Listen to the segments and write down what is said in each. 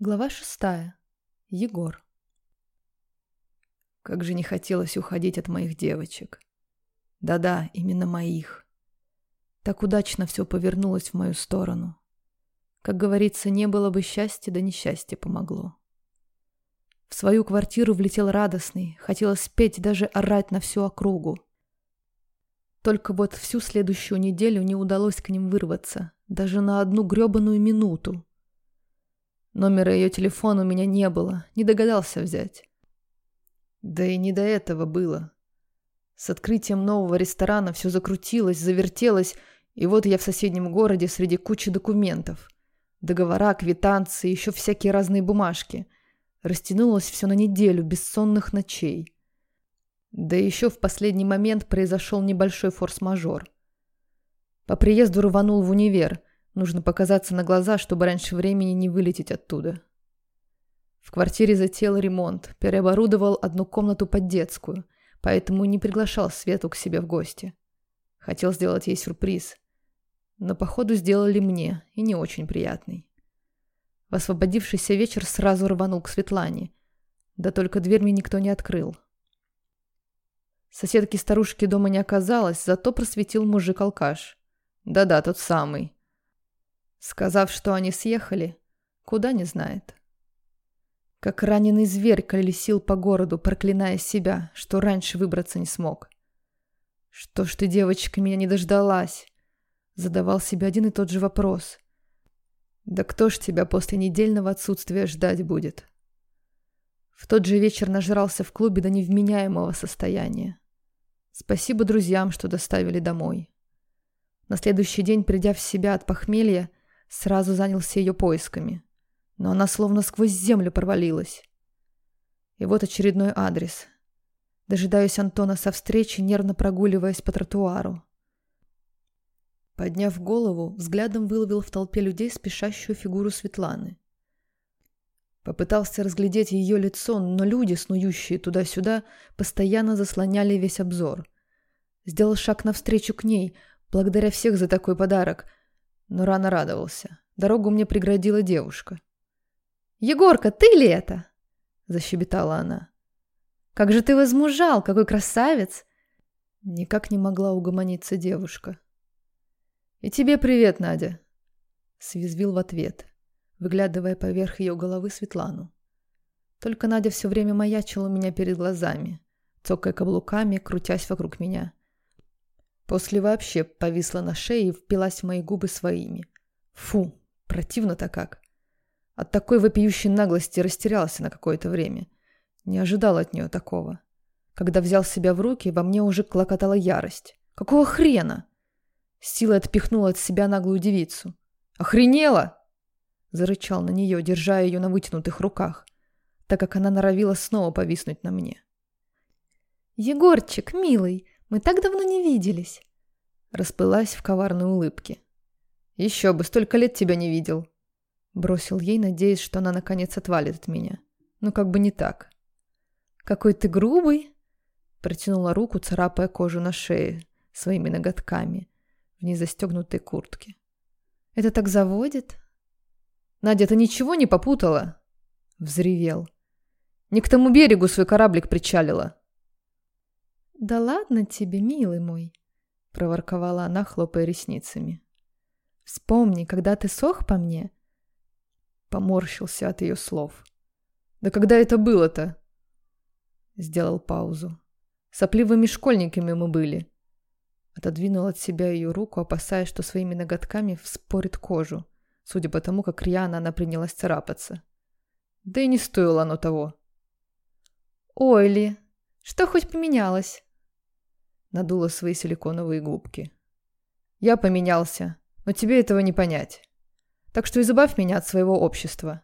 Глава шестая. Егор. Как же не хотелось уходить от моих девочек. Да-да, именно моих. Так удачно все повернулось в мою сторону. Как говорится, не было бы счастья, да несчастье помогло. В свою квартиру влетел радостный, хотелось спеть и даже орать на всю округу. Только вот всю следующую неделю не удалось к ним вырваться, даже на одну гребаную минуту. Номера ее телефона у меня не было, не догадался взять. Да и не до этого было. С открытием нового ресторана все закрутилось, завертелось, и вот я в соседнем городе среди кучи документов. Договора, квитанции, еще всякие разные бумажки. Растянулось все на неделю бессонных ночей. Да еще в последний момент произошел небольшой форс-мажор. По приезду рванул в универ – Нужно показаться на глаза, чтобы раньше времени не вылететь оттуда. В квартире затеял ремонт, переоборудовал одну комнату под детскую, поэтому не приглашал Свету к себе в гости. Хотел сделать ей сюрприз. Но, походу, сделали мне, и не очень приятный. В освободившийся вечер сразу рванул к Светлане. Да только дверь мне никто не открыл. Соседки-старушки дома не оказалось, зато просветил мужик-алкаш. Да-да, тот самый сказав, что они съехали, куда не знает. Как раненый зверь колесил по городу, проклиная себя, что раньше выбраться не смог. «Что ж ты, девочка, меня не дождалась?» Задавал себе один и тот же вопрос. «Да кто ж тебя после недельного отсутствия ждать будет?» В тот же вечер нажрался в клубе до невменяемого состояния. Спасибо друзьям, что доставили домой. На следующий день, придя в себя от похмелья, Сразу занялся ее поисками. Но она словно сквозь землю провалилась. И вот очередной адрес. Дожидаюсь Антона со встречи, нервно прогуливаясь по тротуару. Подняв голову, взглядом выловил в толпе людей спешащую фигуру Светланы. Попытался разглядеть ее лицо, но люди, снующие туда-сюда, постоянно заслоняли весь обзор. Сделал шаг навстречу к ней, благодаря всех за такой подарок – но рано радовался. Дорогу мне преградила девушка. «Егорка, ты ли это?» – защебетала она. «Как же ты возмужал, какой красавец!» Никак не могла угомониться девушка. «И тебе привет, Надя!» – связвил в ответ, выглядывая поверх ее головы Светлану. Только Надя все время маячила у меня перед глазами, цокая каблуками, крутясь вокруг меня – После вообще повисла на шее и впилась в мои губы своими. Фу, противно-то как. От такой вопиющей наглости растерялся на какое-то время. Не ожидал от нее такого. Когда взял себя в руки, во мне уже клокотала ярость. Какого хрена? Силой отпихнула от себя наглую девицу. «Охренела!» Зарычал на нее, держа ее на вытянутых руках, так как она норовила снова повиснуть на мне. «Егорчик, милый, мы так давно не виделись. Расплылась в коварной улыбке. Еще бы, столько лет тебя не видел. Бросил ей, надеясь, что она наконец отвалит от меня. Ну как бы не так. Какой ты грубый. Протянула руку, царапая кожу на шее своими ноготками в незастегнутой куртке. Это так заводит? Надя, ты ничего не попутала? Взревел. Не к тому берегу свой кораблик причалила. «Да ладно тебе, милый мой», — проворковала она, хлопая ресницами. «Вспомни, когда ты сох по мне». Поморщился от ее слов. «Да когда это было-то?» Сделал паузу. «Сопливыми школьниками мы были». Отодвинул от себя ее руку, опасаясь, что своими ноготками вспорит кожу, судя по тому, как рьяно она принялась царапаться. Да и не стоило оно того. «Ой, Ли, что хоть поменялось?» Надула свои силиконовые губки. «Я поменялся, но тебе этого не понять. Так что избавь меня от своего общества».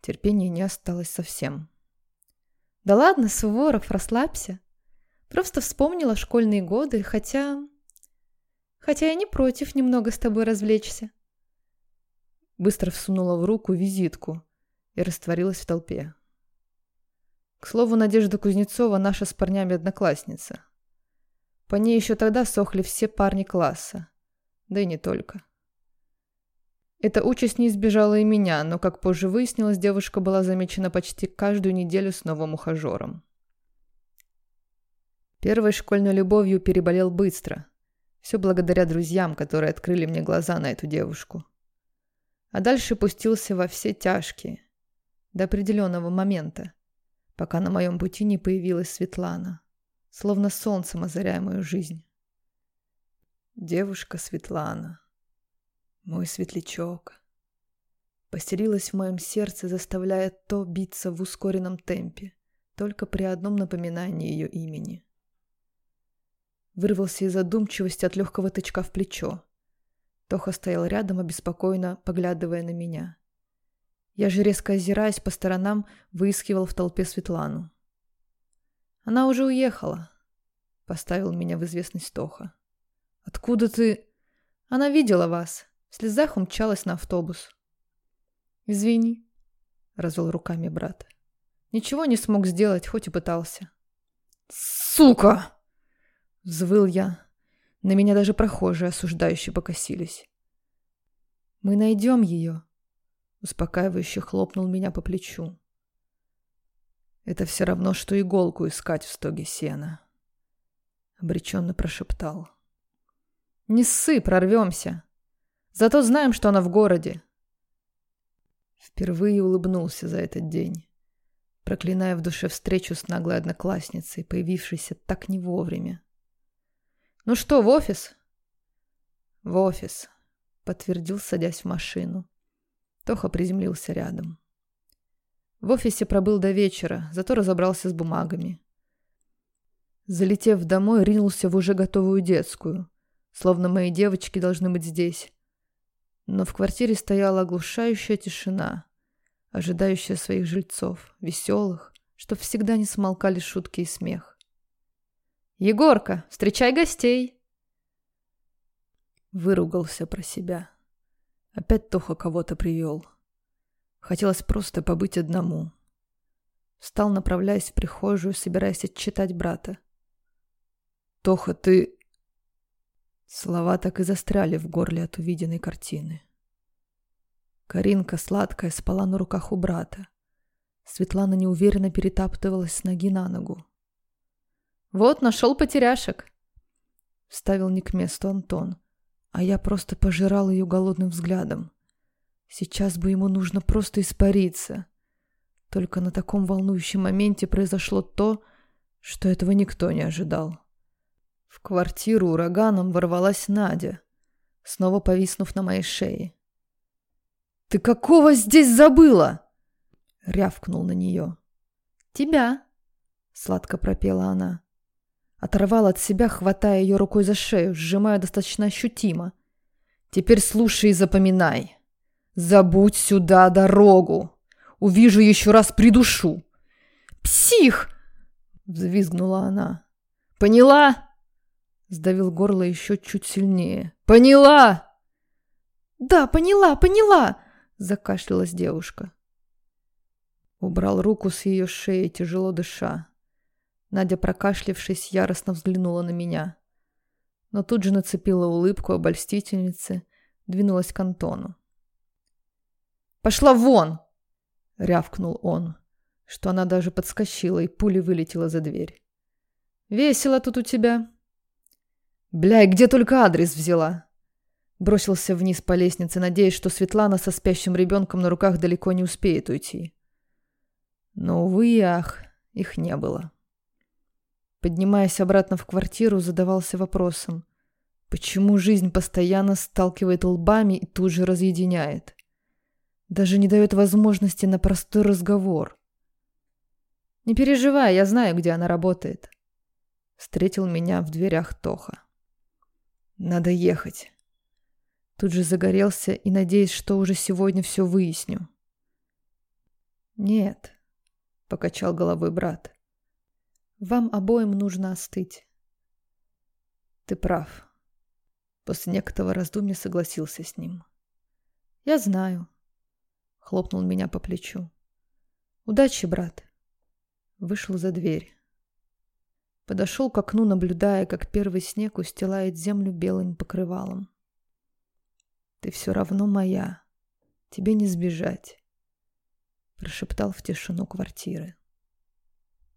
Терпения не осталось совсем. «Да ладно, Суворов, расслабься. Просто вспомнила школьные годы, хотя... Хотя я не против немного с тобой развлечься». Быстро всунула в руку визитку и растворилась в толпе. К слову, Надежда Кузнецова наша с парнями одноклассница. По ней еще тогда сохли все парни класса. Да и не только. Эта участь не избежала и меня, но, как позже выяснилось, девушка была замечена почти каждую неделю с новым ухажером. Первой школьной любовью переболел быстро. Все благодаря друзьям, которые открыли мне глаза на эту девушку. А дальше пустился во все тяжкие. До определенного момента, пока на моем пути не появилась Светлана, словно солнцем озаряя мою жизнь. Девушка Светлана, мой светлячок, поселилась в моем сердце, заставляя то биться в ускоренном темпе, только при одном напоминании ее имени. Вырвался из задумчивости от легкого тычка в плечо. Тоха стоял рядом, обеспокоенно поглядывая на меня. Я же, резко озираясь по сторонам, выискивал в толпе Светлану. «Она уже уехала», — поставил меня в известность Тоха. «Откуда ты...» «Она видела вас. В слезах умчалась на автобус». «Извини», — развел руками брат. «Ничего не смог сделать, хоть и пытался». «Сука!» — взвыл я. На меня даже прохожие осуждающие покосились. «Мы найдем ее», — успокаивающе хлопнул меня по плечу. «Это все равно, что иголку искать в стоге сена», — обреченно прошептал. «Не ссы, прорвемся. Зато знаем, что она в городе». Впервые улыбнулся за этот день, проклиная в душе встречу с наглой одноклассницей, появившейся так не вовремя. «Ну что, в офис?» «В офис», — подтвердил, садясь в машину. Тоха приземлился рядом. В офисе пробыл до вечера, зато разобрался с бумагами. Залетев домой, ринулся в уже готовую детскую, словно мои девочки должны быть здесь. Но в квартире стояла оглушающая тишина, ожидающая своих жильцов, веселых, что всегда не смолкали шутки и смех. «Егорка, встречай гостей!» Выругался про себя. Опять Тоха кого-то привел. Хотелось просто побыть одному. Встал, направляясь в прихожую, собираясь отчитать брата. «Тоха, ты...» Слова так и застряли в горле от увиденной картины. Каринка, сладкая, спала на руках у брата. Светлана неуверенно перетаптывалась с ноги на ногу. «Вот, нашел потеряшек!» Ставил не к месту Антон, а я просто пожирал ее голодным взглядом. Сейчас бы ему нужно просто испариться. Только на таком волнующем моменте произошло то, что этого никто не ожидал. В квартиру ураганом ворвалась Надя, снова повиснув на моей шее. «Ты какого здесь забыла?» — рявкнул на нее. «Тебя», — сладко пропела она. Оторвал от себя, хватая ее рукой за шею, сжимая достаточно ощутимо. «Теперь слушай и запоминай. Забудь сюда дорогу. Увижу еще раз придушу». «Псих!» — взвизгнула она. «Поняла?» — сдавил горло еще чуть сильнее. «Поняла!» «Да, поняла, поняла!» — закашлялась девушка. Убрал руку с ее шеи, тяжело дыша. Надя, прокашлявшись, яростно взглянула на меня. Но тут же нацепила улыбку обольстительницы, двинулась к Антону. «Пошла вон!» — рявкнул он, что она даже подскочила и пулей вылетела за дверь. «Весело тут у тебя». «Бля, где только адрес взяла?» Бросился вниз по лестнице, надеясь, что Светлана со спящим ребенком на руках далеко не успеет уйти. Но, увы и ах, их не было. Поднимаясь обратно в квартиру, задавался вопросом, почему жизнь постоянно сталкивает лбами и тут же разъединяет? Даже не дает возможности на простой разговор. «Не переживай, я знаю, где она работает», — встретил меня в дверях Тоха. «Надо ехать». Тут же загорелся и надеясь, что уже сегодня все выясню. «Нет», — покачал головой брат. Вам обоим нужно остыть. Ты прав. После некоторого раздумья согласился с ним. Я знаю. Хлопнул меня по плечу. Удачи, брат. Вышел за дверь. Подошел к окну, наблюдая, как первый снег устилает землю белым покрывалом. Ты все равно моя. тебе не сбежать», — прошептал в тишину квартиры.